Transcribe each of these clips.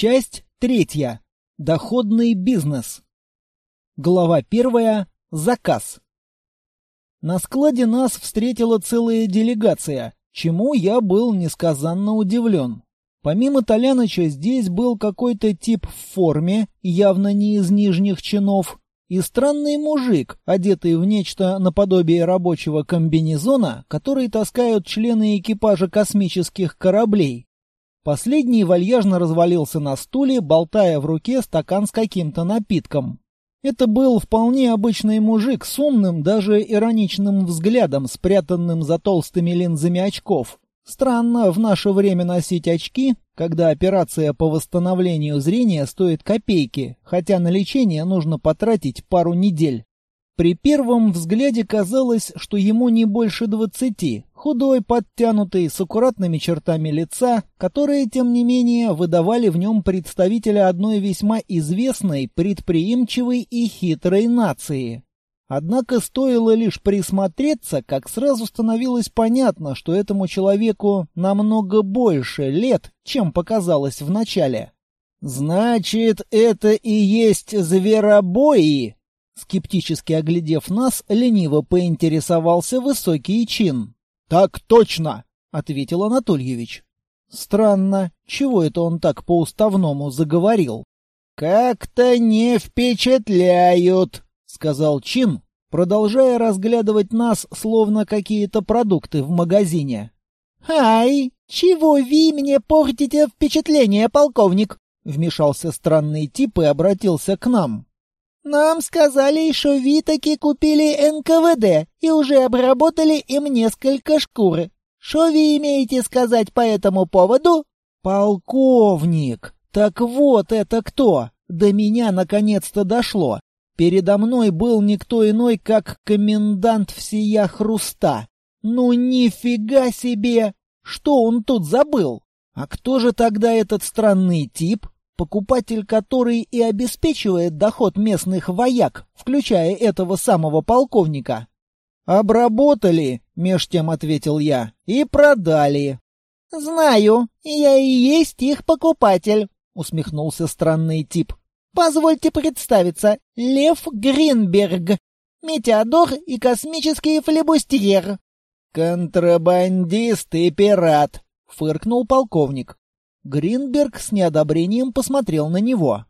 Часть третья. Доходный бизнес. Глава первая. Заказ. На складе нас встретила целая делегация, чему я был несказанно удивлен. Помимо Толяныча здесь был какой-то тип в форме, явно не из нижних чинов, и странный мужик, одетый в нечто наподобие рабочего комбинезона, который таскают члены экипажа космических кораблей. Последний вальяжно развалился на стуле, болтая в руке стакан с каким-то напитком. Это был вполне обычный мужик с умным, даже ироничным взглядом, спрятанным за толстыми линзами очков. Странно в наше время носить очки, когда операция по восстановлению зрения стоит копейки, хотя на лечение нужно потратить пару недель. При первом взгляде казалось, что ему не больше двадцати, худой, подтянутый, с аккуратными чертами лица, которые, тем не менее, выдавали в нем представителя одной весьма известной, предприимчивой и хитрой нации. Однако стоило лишь присмотреться, как сразу становилось понятно, что этому человеку намного больше лет, чем показалось вначале. «Значит, это и есть зверобои!» Скептически оглядев нас, лениво поинтересовался высокий чин. «Так точно!» — ответил Анатольевич. «Странно, чего это он так по-уставному заговорил?» «Как-то не впечатляют», — сказал Чин, продолжая разглядывать нас, словно какие-то продукты в магазине. «Ай, чего вы мне портите впечатление, полковник?» — вмешался странный тип и обратился к нам. Нам сказали, что вы таки купили НКВД и уже обработали им несколько шкур. Что вы имеете сказать по этому поводу? Полковник. Так вот это кто? До меня наконец-то дошло. Передо мной был никто иной, как комендант всея хруста. Ну нифига себе! Что он тут забыл? А кто же тогда этот странный тип? Покупатель который и обеспечивает доход местных вояк, включая этого самого полковника. «Обработали», — меж тем ответил я, — «и продали». «Знаю, я и есть их покупатель», — усмехнулся странный тип. «Позвольте представиться, Лев Гринберг, метеодор и космический флебустьер». «Контрабандист и пират», — фыркнул полковник. Гринберг с неодобрением посмотрел на него.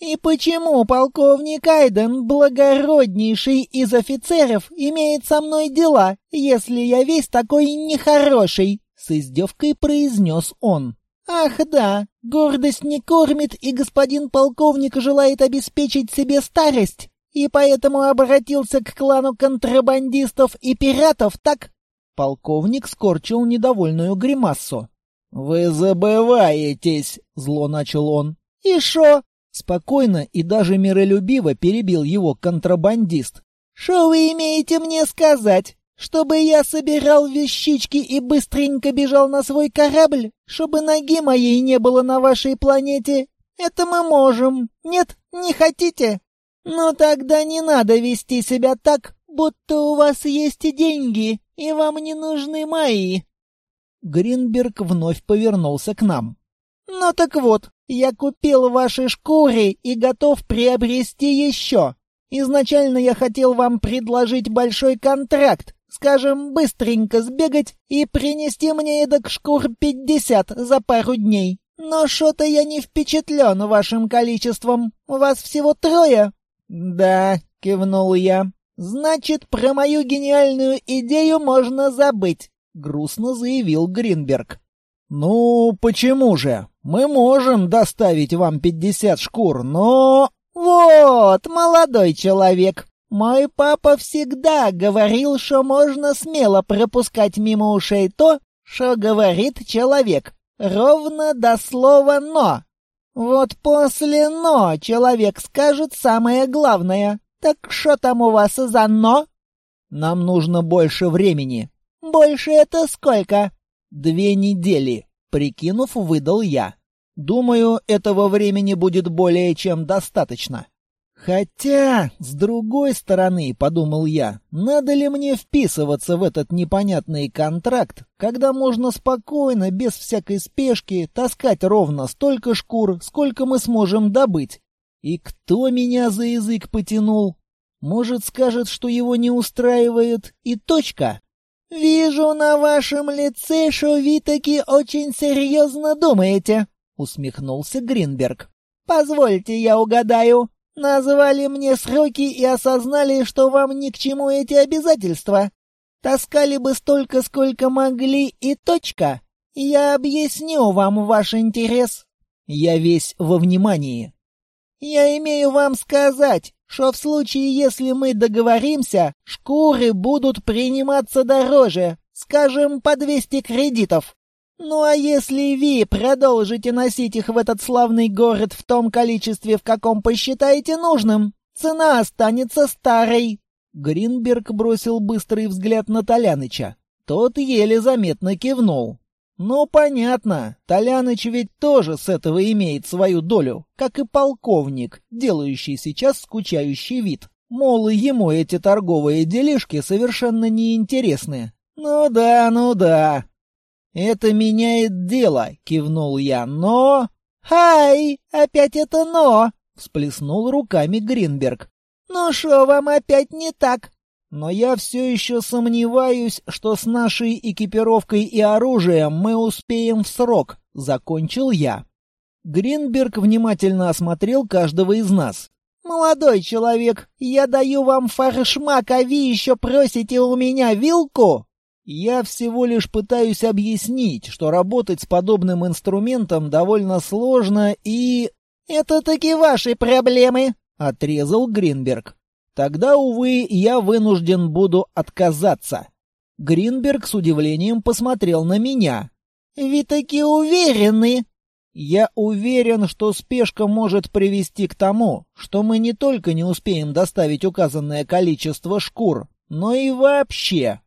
«И почему полковник Айден, благороднейший из офицеров, имеет со мной дела, если я весь такой нехороший?» — с издевкой произнес он. «Ах да, гордость не кормит, и господин полковник желает обеспечить себе старость, и поэтому обратился к клану контрабандистов и пиратов, так?» Полковник скорчил недовольную гримассу. «Вы забываетесь!» — зло начал он. «И шо?» — спокойно и даже миролюбиво перебил его контрабандист. «Шо вы имеете мне сказать? Чтобы я собирал вещички и быстренько бежал на свой корабль? Чтобы ноги моей не было на вашей планете? Это мы можем. Нет, не хотите? Ну тогда не надо вести себя так, будто у вас есть деньги, и вам не нужны мои. Гринберг вновь повернулся к нам. «Ну так вот, я купил ваши шкуры и готов приобрести еще. Изначально я хотел вам предложить большой контракт, скажем, быстренько сбегать и принести мне эдак шкур пятьдесят за пару дней. Но что-то я не впечатлен вашим количеством. У вас всего трое?» «Да», — кивнул я. «Значит, про мою гениальную идею можно забыть грустно заявил Гринберг. Ну, почему же? Мы можем доставить вам пятьдесят шкур, но Вот, молодой человек, мой папа всегда говорил, что можно смело пропускать мимо ушей то, что говорит человек, ровно до слова «но». Вот после «но» человек скажет самое главное. Так что там у вас за «но»? Нам нужно больше времени, «Больше это сколько?» «Две недели», — прикинув, выдал я. «Думаю, этого времени будет более чем достаточно». Хотя, с другой стороны, подумал я, надо ли мне вписываться в этот непонятный контракт, когда можно спокойно, без всякой спешки, таскать ровно столько шкур, сколько мы сможем добыть. И кто меня за язык потянул? Может, скажет, что его не устраивает, и точка? «Вижу на вашем лице, что вы таки очень серьезно думаете», — усмехнулся Гринберг. «Позвольте, я угадаю. Назвали мне сроки и осознали, что вам ни к чему эти обязательства. Таскали бы столько, сколько могли, и точка. Я объясню вам ваш интерес. Я весь во внимании. Я имею вам сказать, что в случае, если мы договоримся, шкуры будут приниматься дороже, скажем, по 200 кредитов. Ну а если вы продолжите носить их в этот славный город в том количестве, в каком посчитаете нужным, цена останется старой. Гринберг бросил быстрый взгляд на Толяныча. Тот еле заметно кивнул. Ну, понятно, Толяныч ведь тоже с этого имеет свою долю, как и полковник, делающий сейчас скучающий вид. Мол, ему эти торговые делишки совершенно неинтересны. Ну да, ну да. Это меняет дело, кивнул я, но... Хай, опять это но, всплеснул руками Гринберг. Ну что вам опять не так? Но я все еще сомневаюсь, что с нашей экипировкой и оружием мы успеем в срок, закончил я. Гринберг внимательно осмотрел каждого из нас. «Молодой человек, я даю вам фаршмак, а вы еще просите у меня вилку?» «Я всего лишь пытаюсь объяснить, что работать с подобным инструментом довольно сложно и...» «Это таки ваши проблемы», — отрезал Гринберг. Тогда, увы, я вынужден буду отказаться. Гринберг с удивлением посмотрел на меня. «Вы таки уверены?» «Я уверен, что спешка может привести к тому, что мы не только не успеем доставить указанное количество шкур, но и вообще.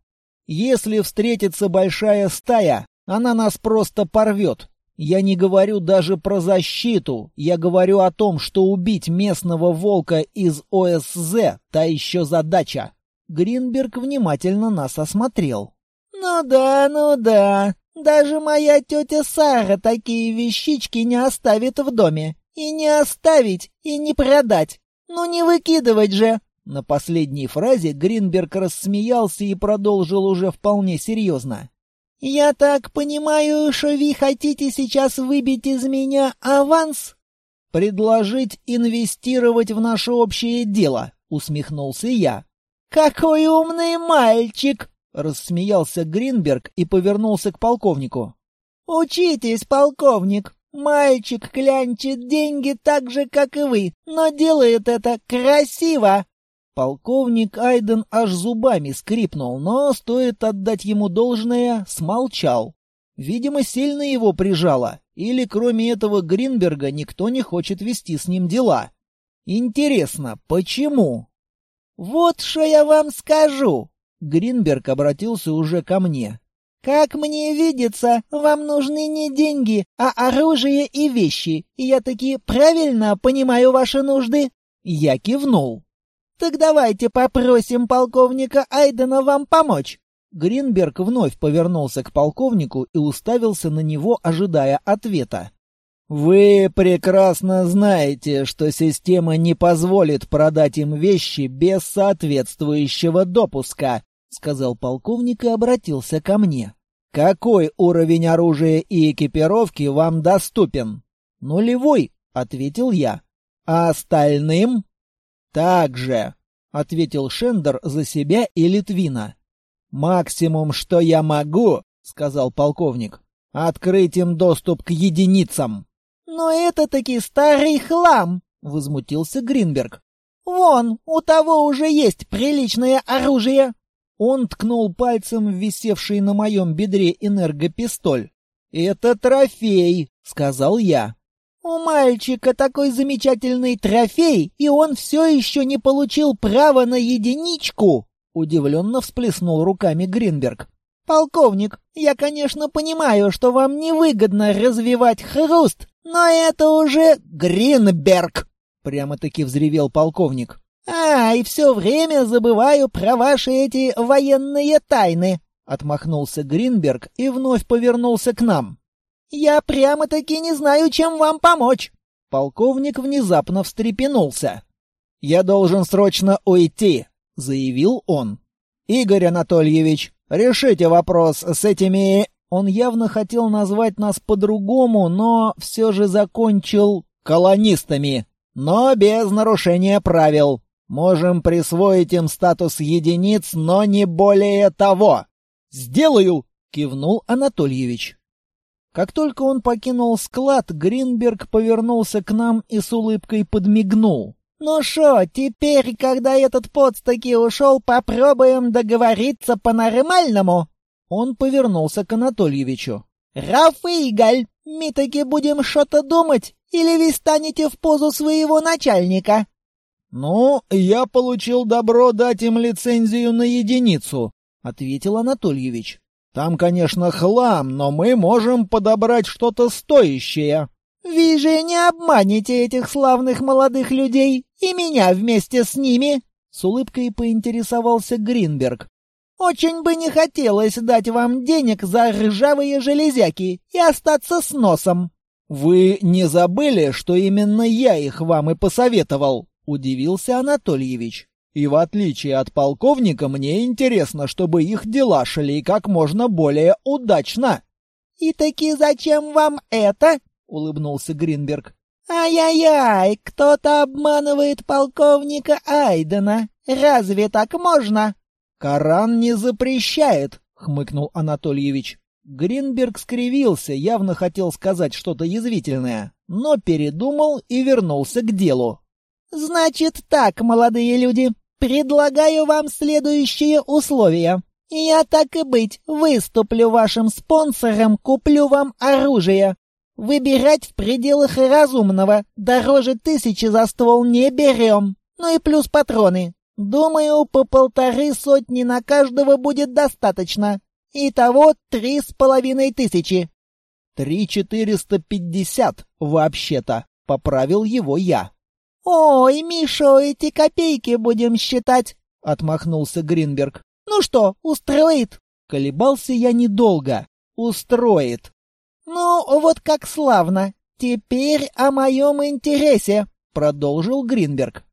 Если встретится большая стая, она нас просто порвет, я не говорю даже про защиту, я говорю о том, что убить местного волка из ОСЗ — та еще задача. Гринберг внимательно нас осмотрел. «Ну да, ну да, даже моя тетя Сара такие вещички не оставит в доме. И не оставить, и не продать. Ну не выкидывать же!» На последней фразе Гринберг рассмеялся и продолжил уже вполне серьезно. «Я так понимаю, что вы хотите сейчас выбить из меня аванс?» «Предложить инвестировать в наше общее дело», — усмехнулся я. «Какой умный мальчик!» — рассмеялся Гринберг и повернулся к полковнику. «Учитесь, полковник. Мальчик клянчит деньги так же, как и вы, но делает это красиво. Полковник Айден аж зубами скрипнул, но, стоит отдать ему должное, смолчал. Видимо, сильно его прижало, или кроме этого Гринберга никто не хочет вести с ним дела. Интересно, почему? «Вот что я вам скажу!» Гринберг обратился уже ко мне. «Как мне видится, вам нужны не деньги, а оружие и вещи, я таки правильно понимаю ваши нужды?» Я кивнул. «Так давайте попросим полковника Айдена вам помочь». Гринберг вновь повернулся к полковнику и уставился на него, ожидая ответа. «Вы прекрасно знаете, что система не позволит продать им вещи без соответствующего допуска», — сказал полковник и обратился ко мне. «Какой уровень оружия и экипировки вам доступен?» «Нулевой», — ответил я. «А остальным?» «Так же», — ответил Шендер за себя и Литвина. «Максимум, что я могу», — сказал полковник, — «открыть им доступ к единицам». «Но это таки старый хлам», — возмутился Гринберг. «Вон, у того уже есть приличное оружие». Он ткнул пальцем в висевший на моем бедре энергопистоль. «Это трофей», — сказал я. «У мальчика такой замечательный трофей, и он все еще не получил права на единичку!» Удивленно всплеснул руками Гринберг. «Полковник, я, конечно, понимаю, что вам невыгодно развивать хруст, но это уже Гринберг!» — прямо-таки взревел полковник. «А, и все время забываю про ваши эти военные тайны», — отмахнулся Гринберг и вновь повернулся к нам. «Я прямо-таки не знаю, чем вам помочь». Полковник внезапно встрепенулся. «Я должен срочно уйти», — заявил он. «Игорь Анатольевич, решите вопрос с этими...» Он явно хотел назвать нас по-другому, но все же закончил колонистами. Но без нарушения правил. Можем присвоить им статус единиц, но не более того. «Сделаю!» — кивнул Анатольевич. Как только он покинул склад, Гринберг повернулся к нам и с улыбкой подмигнул. «Ну шо, теперь, когда этот подстаки ушел, попробуем договориться по-нормальному?» Он повернулся к Анатольевичу. «Раф и Игаль, мы таки будем что-то думать, или вы станете в позу своего начальника?» «Ну, я получил добро дать им лицензию на единицу», — ответил Анатольевич. «Там, конечно, хлам, но мы можем подобрать что-то стоящее». «Вы же не обманете этих славных молодых людей и меня вместе с ними?» С улыбкой поинтересовался Гринберг. «Очень бы не хотелось дать вам денег за ржавые железяки и остаться с носом». «Вы не забыли, что именно я их вам и посоветовал?» — удивился Анатольевич. «И в отличие от полковника, мне интересно, чтобы их дела шли как можно более удачно». «И таки зачем вам это?» — улыбнулся Гринберг. «Ай-яй-яй, кто-то обманывает полковника Айдена. Разве так можно?» «Коран не запрещает», — хмыкнул Анатольевич. Гринберг скривился, явно хотел сказать что-то язвительное, но передумал и вернулся к делу. «Значит так, молодые люди, предлагаю вам следующие условия. Я так и быть, выступлю вашим спонсором, куплю вам оружие. Выбирать в пределах разумного, дороже тысячи за ствол не берем. Ну и плюс патроны. Думаю, по полторы сотни на каждого будет достаточно. Итого три с половиной тысячи. Три четыреста пятьдесят, вообще-то, поправил его я. «Ой, Миша, эти копейки будем считать!» — отмахнулся Гринберг. «Ну что, устроит?» Колебался я недолго. «Устроит!» «Ну, вот как славно! Теперь о моем интересе!» — продолжил Гринберг.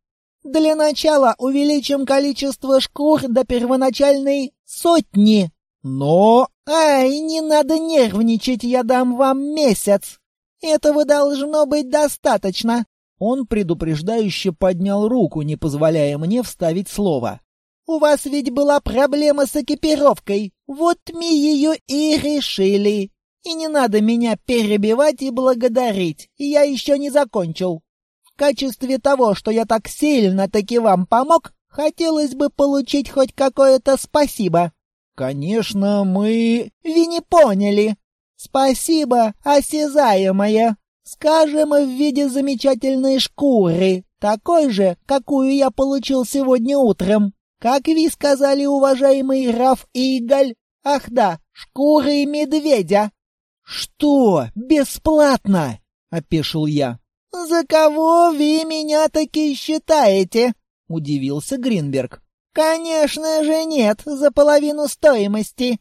«Для начала увеличим количество шкур до первоначальной сотни. Но...» «Ай, не надо нервничать, я дам вам месяц. Этого должно быть достаточно. Он предупреждающе поднял руку, не позволяя мне вставить слово. «У вас ведь была проблема с экипировкой. Вот мы ее и решили. И не надо меня перебивать и благодарить. Я еще не закончил. В качестве того, что я так сильно таки вам помог, хотелось бы получить хоть какое-то спасибо». «Конечно, мы...» «Вы не поняли. Спасибо осязаемое. Скажем, в виде замечательной шкуры, такой же, какую я получил сегодня утром. Как вы сказали, уважаемый Раф Игаль? Ах да, шкуры медведя. Что? Бесплатно? опешил я. За кого вы меня таки считаете? удивился Гринберг. Конечно же нет, за половину стоимости.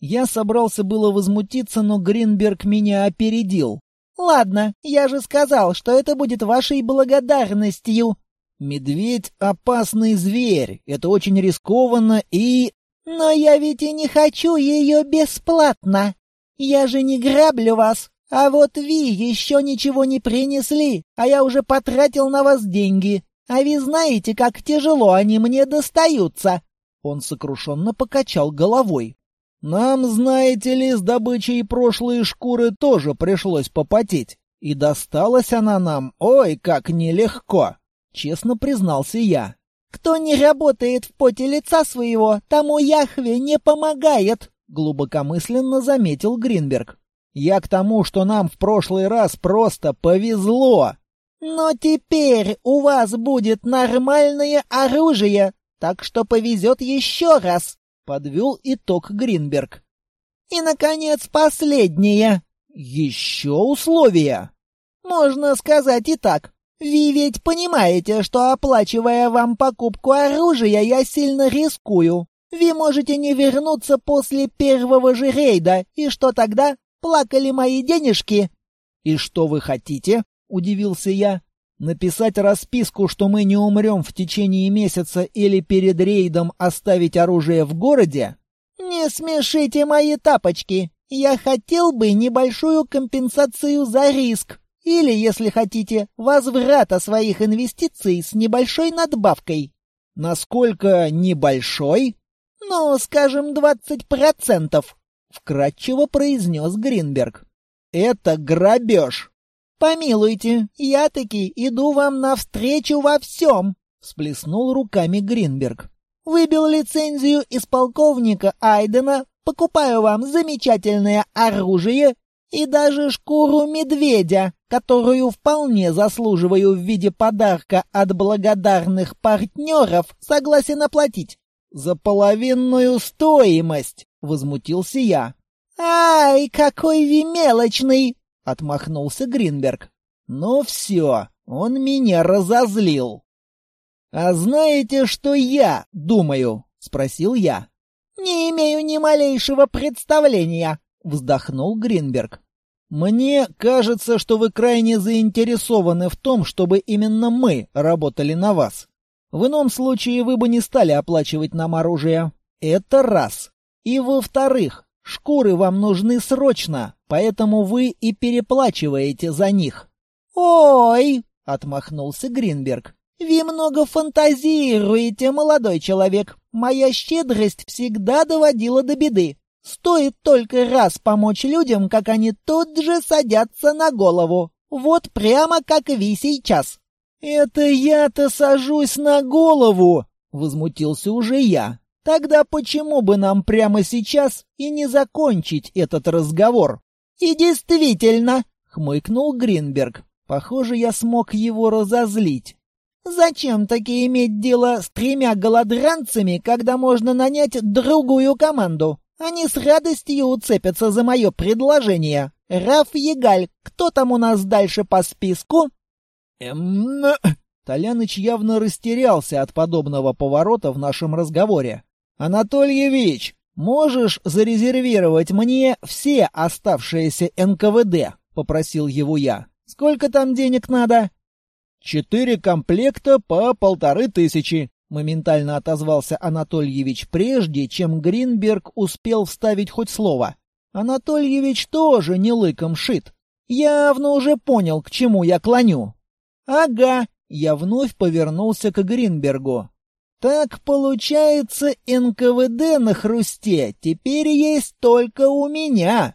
Я собрался было возмутиться, но Гринберг меня опередил. «Ладно, я же сказал, что это будет вашей благодарностью». «Медведь — опасный зверь, это очень рискованно и...» «Но я ведь и не хочу ее бесплатно. Я же не граблю вас, а вот вы еще ничего не принесли, а я уже потратил на вас деньги. А вы знаете, как тяжело они мне достаются». Он сокрушенно покачал головой. Нам, знаете ли, с добычей прошлой шкуры тоже пришлось попотеть. И досталась она нам, ой, как нелегко, честно признался я. Кто не работает в поте лица своего, тому Яхве не помогает, глубокомысленно заметил Гринберг. Я к тому, что нам в прошлый раз просто повезло. Но теперь у вас будет нормальное оружие, так что повезет еще раз. Подвел итог Гринберг. И, наконец, последнее. Еще условия. Можно сказать и так. Вы ведь понимаете, что оплачивая вам покупку оружия, я сильно рискую. Вы можете не вернуться после первого же рейда, и что тогда? Плакали мои денежки?» «И что вы хотите?» — удивился я. «Написать расписку, что мы не умрем в течение месяца или перед рейдом оставить оружие в городе?» «Не смешите мои тапочки. Я хотел бы небольшую компенсацию за риск. Или, если хотите, возврата своих инвестиций с небольшой надбавкой». «Насколько небольшой?» «Ну, скажем, двадцать процентов», — вкратчиво произнес Гринберг. «Это грабеж!» «Помилуйте, я таки иду вам навстречу во всем!» — всплеснул руками Гринберг. «Выбил лицензию из полковника Айдена, покупаю вам замечательное оружие и даже шкуру медведя, которую вполне заслуживаю в виде подарка от благодарных партнеров, согласен оплатить. «За половинную стоимость!» — возмутился я. «Ай, какой вы мелочный!» — отмахнулся Гринберг. «Ну все, он меня разозлил». «А знаете, что я думаю?» — спросил я. «Не имею ни малейшего представления», — вздохнул Гринберг. «Мне кажется, что вы крайне заинтересованы в том, чтобы именно мы работали на вас. В ином случае вы бы не стали оплачивать нам оружие. Это раз. И во-вторых, шкуры вам нужны срочно, поэтому вы и переплачиваете за них. «Ой!» — отмахнулся Гринберг. «Вы много фантазируете, молодой человек. Моя щедрость всегда доводила до беды. Стоит только раз помочь людям, как они тут же садятся на голову. Вот прямо как вы сейчас. «Это я-то сажусь на голову!» — возмутился уже я. «Тогда почему бы нам прямо сейчас и не закончить этот разговор?» «И действительно!» — хмыкнул Гринберг. Похоже, я смог его разозлить. «Зачем таки иметь дело с тремя голодранцами, когда можно нанять другую команду? Они с радостью уцепятся за мое предложение. Раф Егаль, кто там у нас дальше по списку?» «Эм...» Толяныч явно растерялся от подобного поворота в нашем разговоре. «Анатольевич, можешь зарезервировать мне все оставшиеся НКВД?» — попросил его я. «Сколько там денег надо?» «Четыре комплекта по полторы тысячи», — моментально отозвался Анатольевич, прежде чем Гринберг успел вставить хоть слово. Анатольевич тоже не лыком шит. Явно уже понял, к чему я клоню. «Ага», — я вновь повернулся к Гринбергу. «Так, получается, НКВД на хрусте теперь есть только у меня».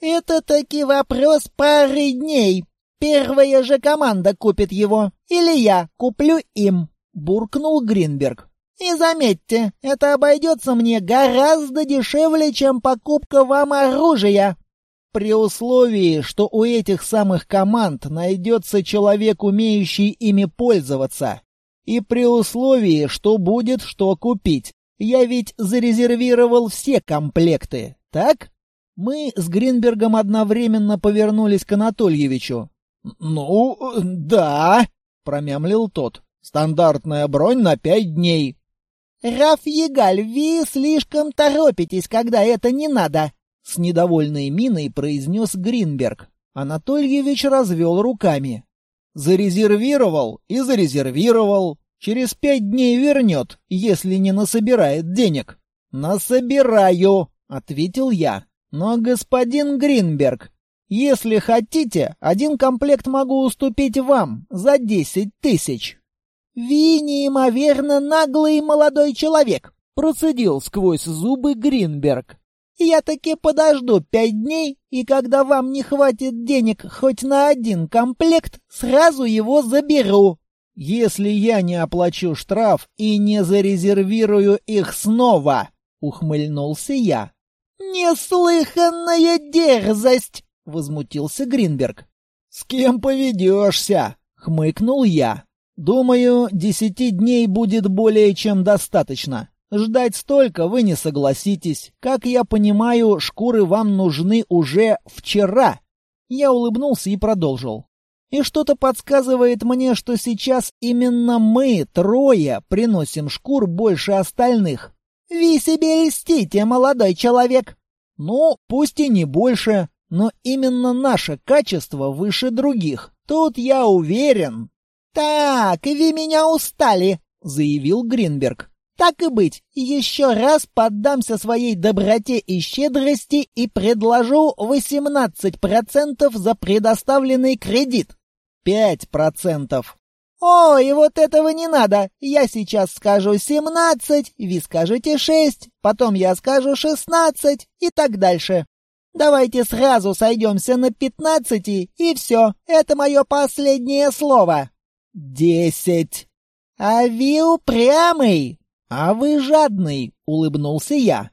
«Это таки вопрос пары дней. Первая же команда купит его, или я куплю им», — буркнул Гринберг. «И заметьте, это обойдется мне гораздо дешевле, чем покупка вам оружия». При условии, что у этих самых команд найдется человек, умеющий ими пользоваться. И при условии, что будет что купить. Я ведь зарезервировал все комплекты, так? Мы с Гринбергом одновременно повернулись к Анатольевичу. «Ну, да», — промямлил тот. «Стандартная бронь на пять дней». «Раф Егаль, вы слишком торопитесь, когда это не надо», с недовольной миной произнес Гринберг. Анатольевич развел руками. Зарезервировал и зарезервировал. Через пять дней вернет, если не насобирает денег. Насобираю, ответил я. Но, господин Гринберг, если хотите, один комплект могу уступить вам за десять тысяч. «Ви неимоверно наглый молодой человек», — процедил сквозь зубы Гринберг. Я таки подожду пять дней, и когда вам не хватит денег хоть на один комплект, сразу его заберу. Если я не оплачу штраф и не зарезервирую их снова, ухмыльнулся я. Неслыханная дерзость, возмутился Гринберг. С кем поведешься? хмыкнул я. Думаю, десяти дней будет более чем достаточно. Ждать столько вы не согласитесь. Как я понимаю, шкуры вам нужны уже вчера. Я улыбнулся и продолжил. И что-то подсказывает мне, что сейчас именно мы, трое, приносим шкур больше остальных. «Ви себе льстите, молодой человек!» «Ну, пусть и не больше, но именно наше качество выше других. Тут я уверен». «Так, вы меня устали», — заявил Гринберг. «Так и быть, еще раз поддамся своей доброте и щедрости и предложу 18% за предоставленный кредит». «Пять процентов». «Ой, вот этого не надо! Я сейчас скажу семнадцать, вы скажете шесть, потом я скажу шестнадцать и так дальше. Давайте сразу сойдемся на пятнадцати, и все, это мое последнее слово». «Десять». «А вы упрямый!» «А вы жадный!» — улыбнулся я.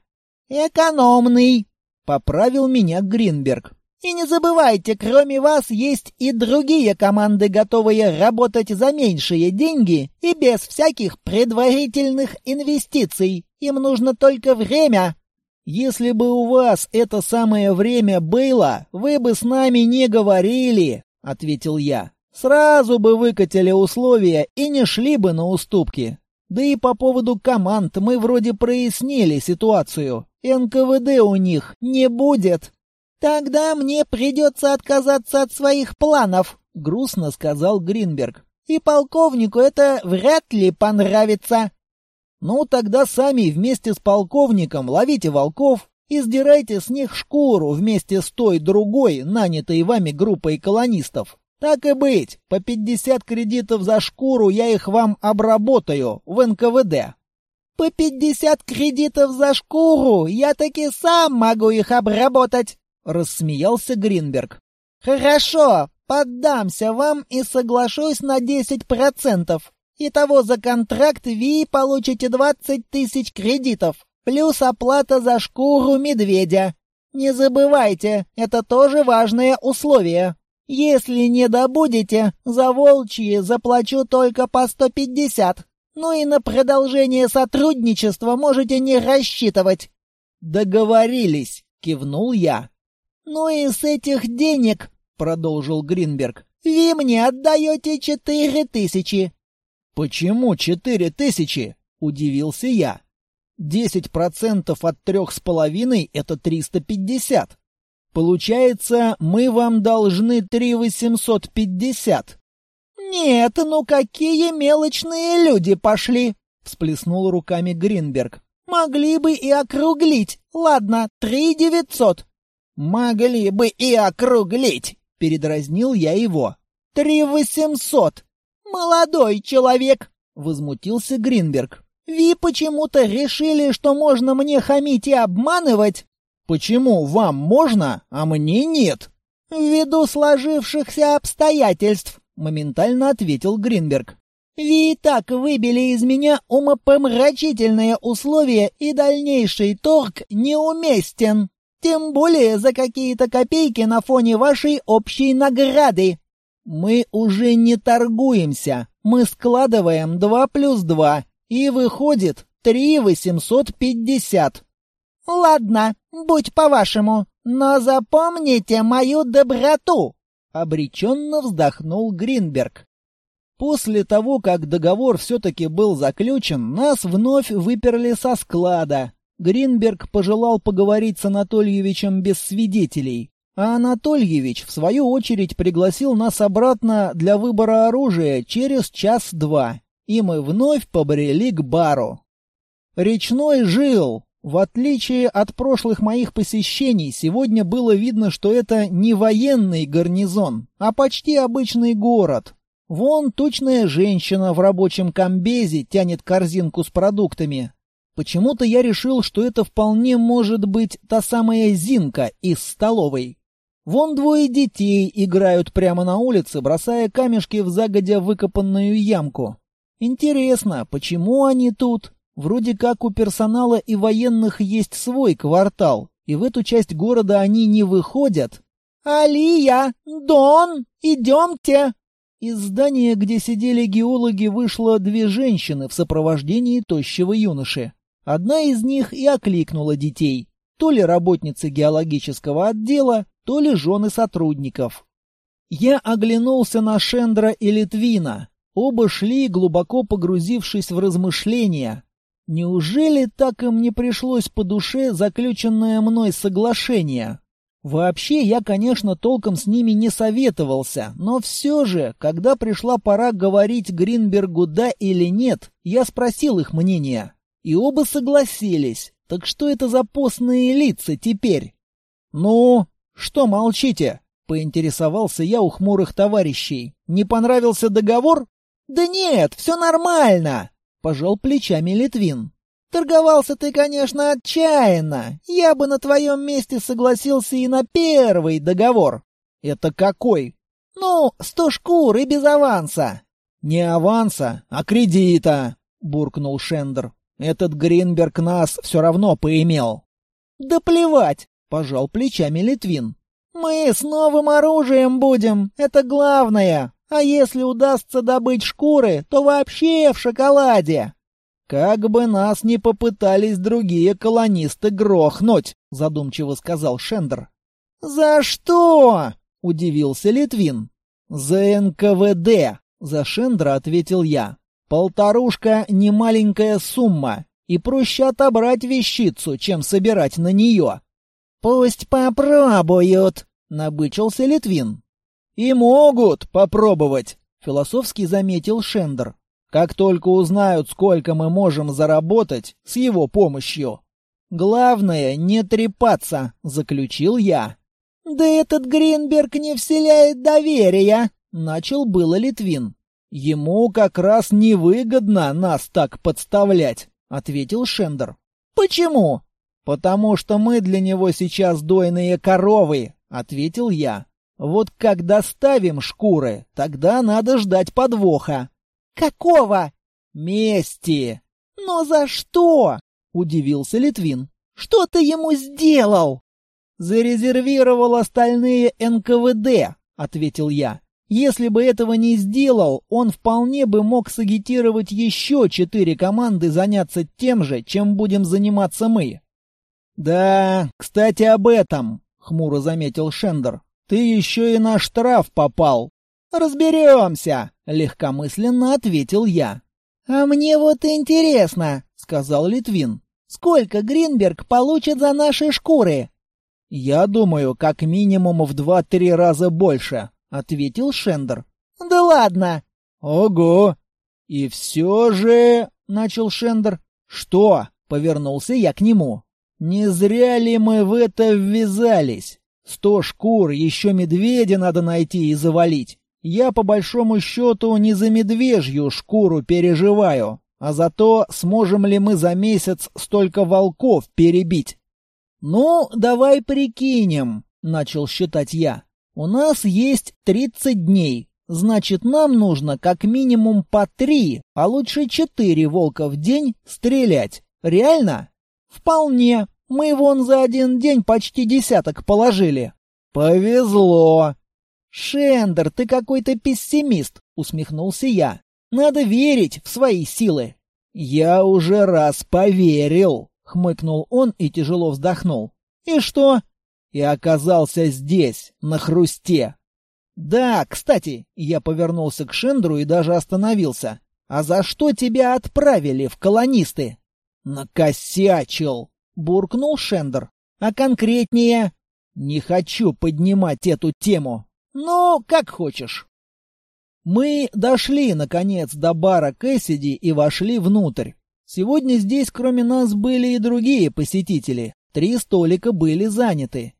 «Экономный!» — поправил меня Гринберг. И не забывайте, кроме вас есть и другие команды, готовые работать за меньшие деньги и без всяких предварительных инвестиций. Им нужно только время. Если бы у вас это самое время было, вы бы с нами не говорили, ответил я. Сразу бы выкатили условия и не шли бы на уступки. Да и по поводу команд мы вроде прояснили ситуацию. НКВД у них не будет. «Тогда мне придется отказаться от своих планов», — грустно сказал Гринберг. «И полковнику это вряд ли понравится». «Ну, тогда сами вместе с полковником ловите волков и сдирайте с них шкуру вместе с той другой, нанятой вами группой колонистов. Так и быть, по 50 кредитов за шкуру я их вам обработаю в НКВД». «По 50 кредитов за шкуру я таки сам могу их обработать», рассмеялся Гринберг. Хорошо, поддамся вам и соглашусь на 10%. Итого за контракт вы получите 20 тысяч кредитов, плюс оплата за шкуру медведя. Не забывайте, это тоже важное условие. Если не добудете, за волчьи заплачу только по 150. Ну и на продолжение сотрудничества можете не рассчитывать. Договорились, кивнул я. «Ну и с этих денег, — продолжил Гринберг, — вы мне отдаете четыре тысячи». «Почему четыре тысячи?» — удивился я. «Десять процентов от трех с половиной — это триста пятьдесят. Получается, мы вам должны три восемьсот пятьдесят». «Нет, ну какие мелочные люди пошли!» — всплеснул руками Гринберг. «Могли бы и округлить. Ладно, три девятьсот. «Могли бы и округлить!» — передразнил я его. «Три восемьсот!» «Молодой человек!» — возмутился Гринберг. «Ви почему-то решили, что можно мне хамить и обманывать?» «Почему вам можно, а мне нет?» «Ввиду сложившихся обстоятельств», — моментально ответил Гринберг. «Ви и так выбили из меня умопомрачительные условия, и дальнейший торг неуместен». Тем более за какие-то копейки на фоне вашей общей награды. Мы уже не торгуемся. Мы складываем два плюс два, и выходит три восемьсот пятьдесят. Ладно, будь по-вашему, но запомните мою доброту, обреченно вздохнул Гринберг. После того, как договор все-таки был заключен, нас вновь выперли со склада, Гринберг пожелал поговорить с Анатольевичем без свидетелей, а Анатольевич, в свою очередь, пригласил нас обратно для выбора оружия через час-два, и мы вновь побрели к бару. Речной жил. В отличие от прошлых моих посещений, сегодня было видно, что это не военный гарнизон, а почти обычный город. Вон тучная женщина в рабочем комбезе тянет корзинку с продуктами, Почему-то я решил, что это вполне может быть та самая Зинка из столовой. Вон двое детей играют прямо на улице, бросая камешки в загодя выкопанную ямку. Интересно, почему они тут? Вроде как у персонала и военных есть свой квартал, и в эту часть города они не выходят. «Алия! Дон! Идемте!» Из здания, где сидели геологи, вышло две женщины в сопровождении тощего юноши. Одна из них и окликнула детей, то ли работницы геологического отдела, то ли жены сотрудников. Я оглянулся на Шендра и Литвина. Оба шли, глубоко погрузившись в размышления. Неужели так им не пришлось по душе заключенное мной соглашение? Вообще, я, конечно, толком с ними не советовался, но все же, когда пришла пора говорить Гринбергу «да» или «нет», я спросил их мнение. И оба согласились. Так что это за постные лица теперь? «Ну, что молчите?» — поинтересовался я у хмурых товарищей. «Не понравился договор?» «Да нет, все нормально!» — пожал плечами Литвин. Торговался ты, конечно, отчаянно. Я бы на твоем месте согласился и на первый договор. Это какой? Ну, сто шкур и без аванса. Не аванса, а кредита, буркнул Шендер. Этот Гринберг нас все равно поимел. Да плевать, пожал плечами Литвин. Мы с новым оружием будем, это главное. А если удастся добыть шкуры, то вообще в шоколаде. «Как бы нас не попытались другие колонисты грохнуть», — задумчиво сказал Шендер. «За что?» — удивился Литвин. «За НКВД», — за Шендра ответил я. «Полторушка — не маленькая сумма, и проще отобрать вещицу, чем собирать на нее». «Пусть попробуют», — набычился Литвин. «И могут попробовать», — философски заметил Шендер. Как только узнают, сколько мы можем заработать с его помощью. Главное, не трепаться, заключил я. Да этот Гринберг не вселяет доверия, начал было Литвин. Ему как раз невыгодно нас так подставлять, ответил Шендер. Почему? Потому что мы для него сейчас дойные коровы, ответил я. Вот когда ставим шкуры, тогда надо ждать подвоха. «Какого?» «Мести!» «Но за что?» — удивился Литвин. «Что ты ему сделал?» «Зарезервировал остальные НКВД», — ответил я. «Если бы этого не сделал, он вполне бы мог сагитировать еще четыре команды заняться тем же, чем будем заниматься мы». «Да, кстати, об этом», — хмуро заметил Шендер. «Ты еще и на штраф попал». «Разберемся», — легкомысленно ответил я. «А мне вот интересно», — сказал Литвин. «Сколько Гринберг получит за наши шкуры?» «Я думаю, как минимум в два-три раза больше», — ответил Шендер. «Да ладно!» «Ого!» «И все же...» — начал Шендер. «Что?» — повернулся я к нему. «Не зря ли мы в это ввязались? Сто шкур, еще медведя надо найти и завалить. Я, по большому счету, не за медвежью шкуру переживаю, а за то, сможем ли мы за месяц столько волков перебить. «Ну, давай прикинем», — начал считать я. «У нас есть тридцать дней, значит, нам нужно как минимум по три, а лучше четыре волка в день стрелять. Реально?» «Вполне. Мы вон за один день почти десяток положили». «Повезло», «Шендер, ты какой-то пессимист», — усмехнулся я. «Надо верить в свои силы». «Я уже раз поверил», — хмыкнул он и тяжело вздохнул. «И что?» «И оказался здесь, на хрусте». «Да, кстати», — я повернулся к Шендеру и даже остановился. «А за что тебя отправили в колонисты?» «Накосячил», — буркнул Шендер. «А конкретнее?» «Не хочу поднимать эту тему. Ну, как хочешь. Мы дошли, наконец, до бара Кэссиди и вошли внутрь. Сегодня здесь, кроме нас, были и другие посетители. Три столика были заняты.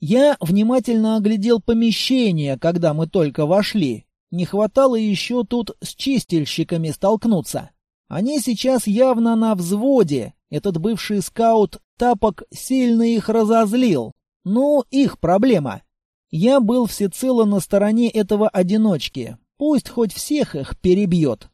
Я внимательно оглядел помещение, когда мы только вошли. Не хватало еще тут с чистильщиками столкнуться. Они сейчас явно на взводе. Этот бывший скаут Тапок сильно их разозлил. Ну, их проблема. Я был всецело на стороне этого одиночки. Пусть хоть всех их перебьет.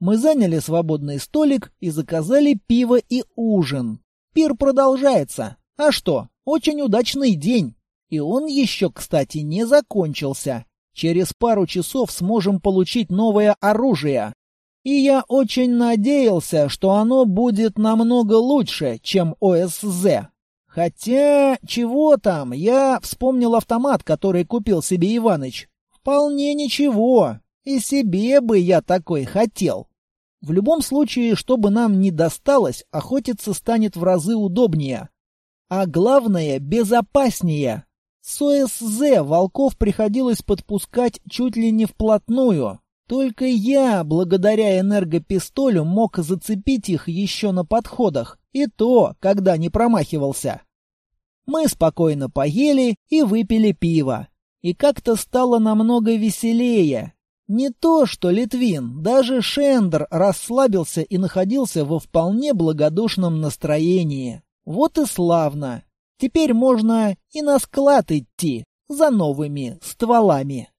Мы заняли свободный столик и заказали пиво и ужин. Пир продолжается. А что, очень удачный день. И он еще, кстати, не закончился. Через пару часов сможем получить новое оружие. И я очень надеялся, что оно будет намного лучше, чем ОСЗ. Хотя, чего там, я вспомнил автомат, который купил себе Иваныч. Вполне ничего. И себе бы я такой хотел. В любом случае, чтобы нам не досталось, охотиться станет в разы удобнее. А главное, безопаснее. С ОСЗ волков приходилось подпускать чуть ли не вплотную. Только я, благодаря энергопистолю, мог зацепить их еще на подходах, и то, когда не промахивался. Мы спокойно поели и выпили пиво. И как-то стало намного веселее. Не то, что Литвин, даже Шендер расслабился и находился во вполне благодушном настроении. Вот и славно. Теперь можно и на склад идти за новыми стволами.